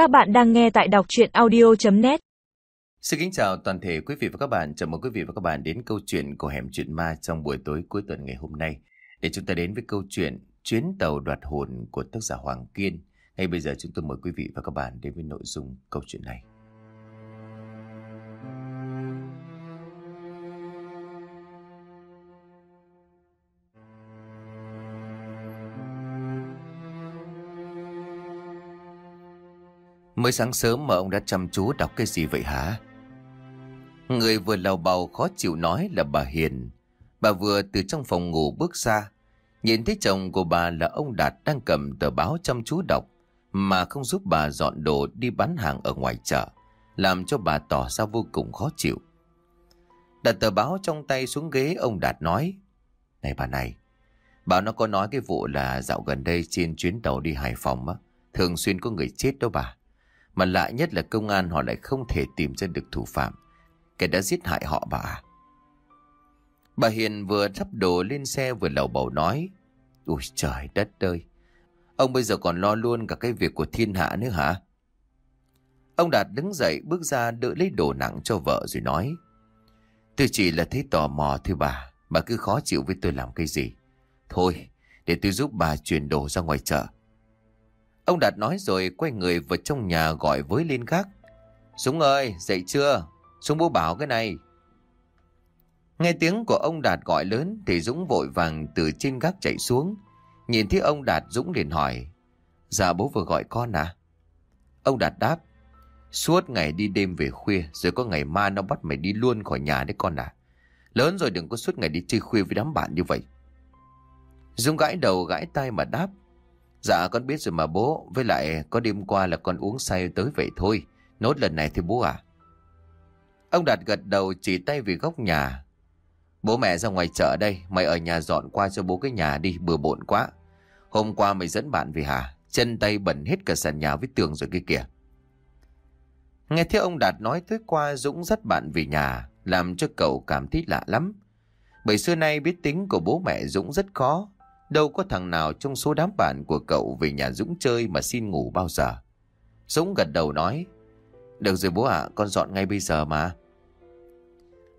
Các bạn đang nghe tại đọc chuyện audio.net Xin kính chào toàn thể quý vị và các bạn. Chào mừng quý vị và các bạn đến câu chuyện của Hẻm Chuyện Ma trong buổi tối cuối tuần ngày hôm nay. Để chúng ta đến với câu chuyện Chuyến tàu đoạt hồn của tác giả Hoàng Kiên. Ngay bây giờ chúng tôi mời quý vị và các bạn đến với nội dung câu chuyện này. Mới sáng sớm mà ông đã chăm chú đọc cái gì vậy hả? Người vừa lầu bầu khó chịu nói là bà Hiền. Bà vừa từ trong phòng ngủ bước ra. Nhìn thấy chồng của bà là ông Đạt đang cầm tờ báo chăm chú đọc mà không giúp bà dọn đồ đi bán hàng ở ngoài chợ, làm cho bà tỏ ra vô cùng khó chịu. Đặt tờ báo trong tay xuống ghế ông Đạt nói Này bà này, báo nó có nói cái vụ là dạo gần đây trên chuyến tàu đi Hải Phòng á, thường xuyên có người chết đó bà. Mà lạ nhất là công an họ lại không thể tìm ra được thủ phạm. Kẻ đã giết hại họ bà? Bà Hiền vừa thắp đồ lên xe vừa lầu bầu nói. Ôi trời đất ơi! Ông bây giờ còn lo luôn cả cái việc của thiên hạ nữa hả? Ông Đạt đứng dậy bước ra đỡ lấy đồ nặng cho vợ rồi nói. Tôi chỉ là thấy tò mò thôi bà. Bà cứ khó chịu với tôi làm cái gì. Thôi, để tôi giúp bà chuyển đồ ra ngoài chợ. Ông Đạt nói rồi quay người vào trong nhà gọi với lên gác. Súng ơi, dậy chưa? Súng bố bảo cái này. Nghe tiếng của ông Đạt gọi lớn thì Dũng vội vàng từ trên gác chạy xuống. Nhìn thấy ông Đạt Dũng liền hỏi. Dạ bố vừa gọi con à? Ông Đạt đáp. Suốt ngày đi đêm về khuya rồi có ngày ma nó bắt mày đi luôn khỏi nhà đấy con à. Lớn rồi đừng có suốt ngày đi chơi khuya với đám bạn như vậy. Dũng gãi đầu gãi tay mà đáp. Dạ con biết rồi mà bố. Với lại, có đêm qua là con uống say tới vậy thôi. Nốt lần này thì bố à Ông Đạt gật đầu chỉ tay về góc nhà. Bố mẹ ra ngoài chợ đây. Mày ở nhà dọn qua cho bố cái nhà đi. Bừa bộn quá. Hôm qua mày dẫn bạn về hả? Chân tay bẩn hết cả sàn nhà với tường rồi kia kìa. Nghe thấy ông Đạt nói tối qua Dũng dắt bạn về nhà, Làm cho cậu cảm thấy lạ lắm. Bởi xưa nay biết tính của bố mẹ Dũng rất khó. Đâu có thằng nào trong số đám bạn của cậu về nhà Dũng chơi mà xin ngủ bao giờ. Dũng gật đầu nói. Được rồi bố ạ, con dọn ngay bây giờ mà.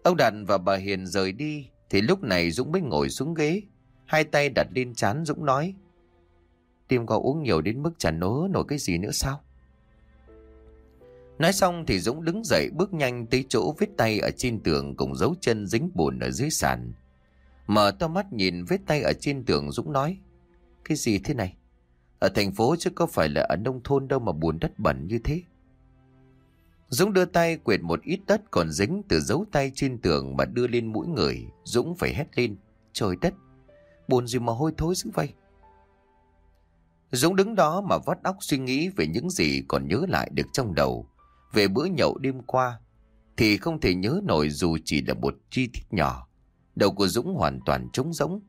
Ông Đạt và bà Hiền rời đi, thì lúc này Dũng mới ngồi xuống ghế. Hai tay đặt lên chán Dũng nói. Tim có uống nhiều đến mức chả nố nổi cái gì nữa sao? Nói xong thì Dũng đứng dậy bước nhanh tới chỗ vết tay ở trên tường cùng dấu chân dính bùn ở dưới sàn. Mở to mắt nhìn vết tay ở trên tường Dũng nói. Cái gì thế này? Ở thành phố chứ có phải là ở nông thôn đâu mà bùn đất bẩn như thế. Dũng đưa tay quệt một ít đất còn dính từ dấu tay trên tường mà đưa lên mũi người. Dũng phải hét lên. Trời đất, bùn gì mà hôi thối dữ vậy? Dũng đứng đó mà vắt óc suy nghĩ về những gì còn nhớ lại được trong đầu. Về bữa nhậu đêm qua, thì không thể nhớ nổi dù chỉ là một chi tiết nhỏ. Đầu của Dũng hoàn toàn trống rỗng.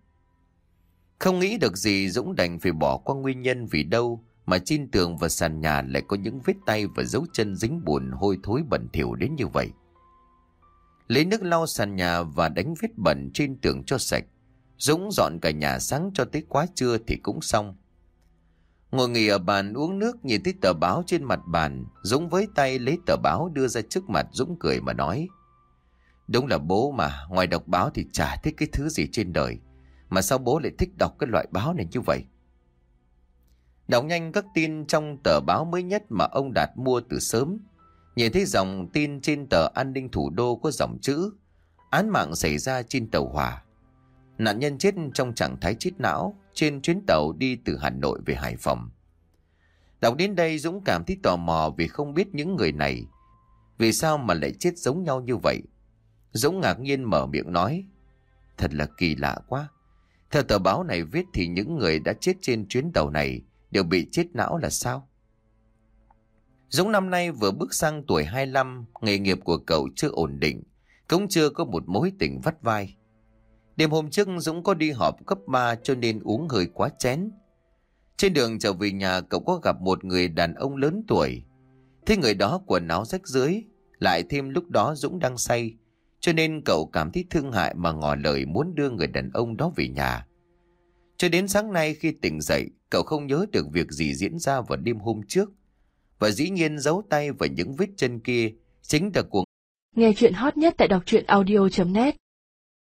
Không nghĩ được gì Dũng đành phải bỏ qua nguyên nhân vì đâu mà trên tường và sàn nhà lại có những vết tay và dấu chân dính bùn hôi thối bẩn thỉu đến như vậy. Lấy nước lau sàn nhà và đánh vết bẩn trên tường cho sạch. Dũng dọn cả nhà sáng cho tới quá trưa thì cũng xong. Ngồi nghỉ ở bàn uống nước nhìn thấy tờ báo trên mặt bàn. Dũng với tay lấy tờ báo đưa ra trước mặt Dũng cười mà nói. Đúng là bố mà, ngoài đọc báo thì chả thích cái thứ gì trên đời. Mà sao bố lại thích đọc cái loại báo này như vậy? Đọc nhanh các tin trong tờ báo mới nhất mà ông Đạt mua từ sớm. Nhìn thấy dòng tin trên tờ an ninh thủ đô có dòng chữ Án mạng xảy ra trên tàu hỏa. Nạn nhân chết trong trạng thái chết não trên chuyến tàu đi từ Hà Nội về Hải Phòng. Đọc đến đây Dũng cảm thấy tò mò vì không biết những người này vì sao mà lại chết giống nhau như vậy. Dũng ngạc nhiên mở miệng nói. Thật là kỳ lạ quá. Theo tờ báo này viết thì những người đã chết trên chuyến tàu này đều bị chết não là sao? Dũng năm nay vừa bước sang tuổi 25, nghề nghiệp của cậu chưa ổn định, cũng chưa có một mối tình vắt vai. Đêm hôm trước Dũng có đi họp cấp 3 cho nên uống hơi quá chén. Trên đường trở về nhà cậu có gặp một người đàn ông lớn tuổi. Thế người đó quần áo rách dưới, lại thêm lúc đó Dũng đang say, cho nên cậu cảm thấy thương hại mà ngỏ lời muốn đưa người đàn ông đó về nhà. Cho đến sáng nay khi tỉnh dậy, cậu không nhớ được việc gì diễn ra vào đêm hôm trước. Và dĩ nhiên giấu tay vào những vết chân kia chính là của Nghe chuyện hot nhất tại đọc truyện audio.net